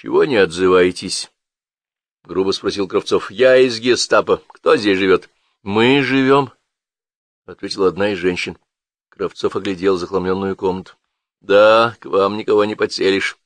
Чего не отзываетесь? — грубо спросил Кравцов. — Я из гестапо. Кто здесь живет? — Мы живем, — ответила одна из женщин. Кравцов оглядел захламленную комнату. — Да, к вам никого не подселишь.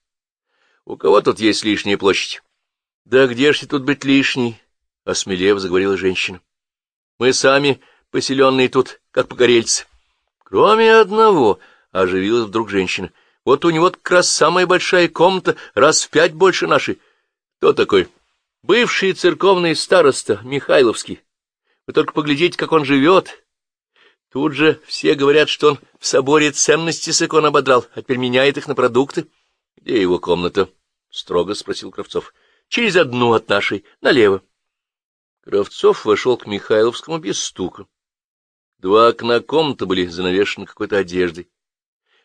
У кого тут есть лишняя площадь? — Да где ж тут быть лишней? — осмелев заговорила женщина. — Мы сами поселенные тут, как погорельцы. — Кроме одного, — оживилась вдруг женщина. — Вот у него как раз самая большая комната, раз в пять больше нашей. — Кто такой? — Бывший церковный староста, Михайловский. Вы только поглядите, как он живет. Тут же все говорят, что он в соборе ценности с икон ободрал, а теперь меняет их на продукты. — Где его комната? — строго спросил Кравцов. — Через одну от нашей, налево. Кравцов вошел к Михайловскому без стука. Два окна комнаты были занавешены какой-то одеждой.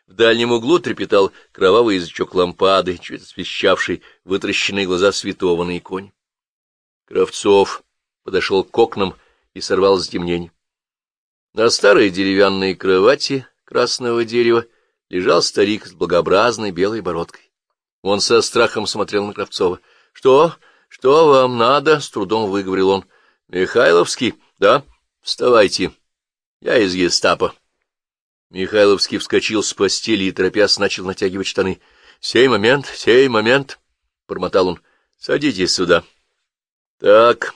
В дальнем углу трепетал кровавый язычок лампады, чуть освещавший вытращенные глаза святого на иконе. Кравцов подошел к окнам и сорвал затемнение. На старой деревянной кровати красного дерева лежал старик с благообразной белой бородкой. Он со страхом смотрел на Кравцова. — Что? Что вам надо? — с трудом выговорил он. — Михайловский? — Да. — Вставайте. Я из гестапо. Михайловский вскочил с постели и, торопясь, начал натягивать штаны. — Сей момент, сей момент, — бормотал он. — Садитесь сюда. — Так.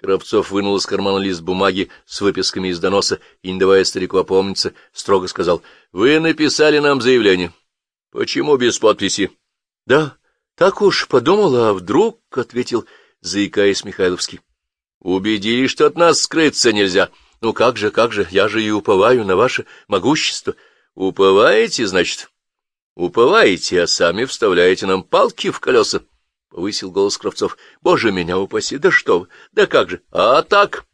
Кравцов вынул из кармана лист бумаги с выписками из доноса и, не давая старику опомниться, строго сказал. — Вы написали нам заявление. — Почему без подписи? — Да, так уж подумала, а вдруг, — ответил, заикаясь Михайловский. — Убедились, что от нас скрыться нельзя. Ну как же, как же, я же и уповаю на ваше могущество. Уповаете, значит? Уповаете, а сами вставляете нам палки в колеса. — повысил голос Кравцов. — Боже меня упаси, да что вы, да как же, а так?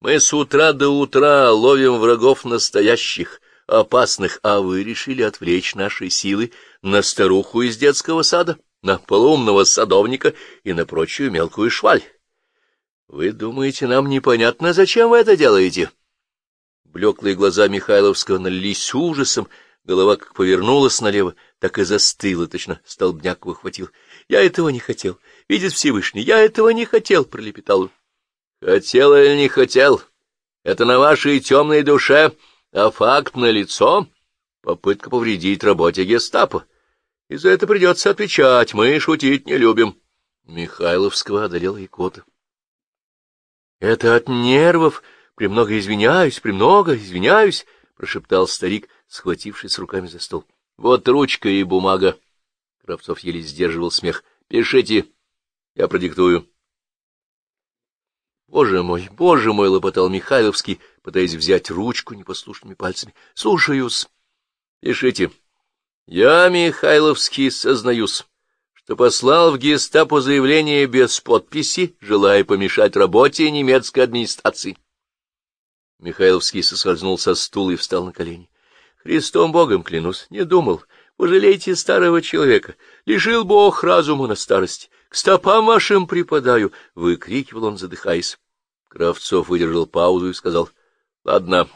Мы с утра до утра ловим врагов настоящих, опасных, а вы решили отвлечь наши силы на старуху из детского сада, на полуумного садовника и на прочую мелкую шваль. Вы думаете, нам непонятно, зачем вы это делаете? Блеклые глаза Михайловского налились ужасом, голова как повернулась налево, так и застыла, точно столбняк выхватил. — Я этого не хотел. Видит Всевышний, я этого не хотел, — пролепетал он. — Хотел или не хотел? Это на вашей темной душе, а факт на лицо попытка повредить работе гестапо. И за это придется отвечать, мы шутить не любим. Михайловского одолела икота. — Это от нервов. Премного извиняюсь, премного извиняюсь, — прошептал старик, схватившись руками за стол. — Вот ручка и бумага. Кравцов еле сдерживал смех. — Пишите, я продиктую. — Боже мой, боже мой! — лопотал Михайловский, пытаясь взять ручку непослушными пальцами. — Слушаюсь. — Пишите. — Я, Михайловский, сознаюсь, что послал в гестапо заявление без подписи, желая помешать работе немецкой администрации. Михайловский соскользнул со стула и встал на колени. — Христом Богом клянусь, не думал. Пожалейте старого человека. Лишил Бог разума на старости. К стопам вашим припадаю, — выкрикивал он, задыхаясь. Кравцов выдержал паузу и сказал, — Ладно,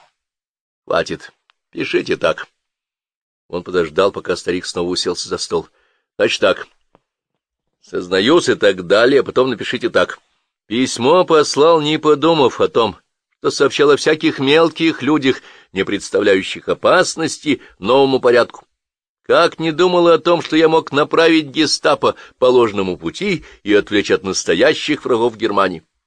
хватит, пишите так. Он подождал, пока старик снова уселся за стол. — Значит так, сознаюсь и так далее, а потом напишите так. Письмо послал, не подумав о том, что сообщал о всяких мелких людях, не представляющих опасности новому порядку. Как не думал о том, что я мог направить гестапо по ложному пути и отвлечь от настоящих врагов Германии.